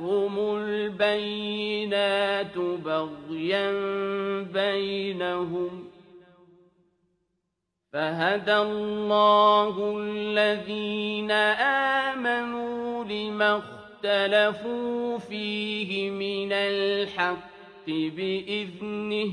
جاءتهم البينات بغيا بينهم فهدى الله الذين آمنوا لما اختلفوا فيه من الحق بإذنه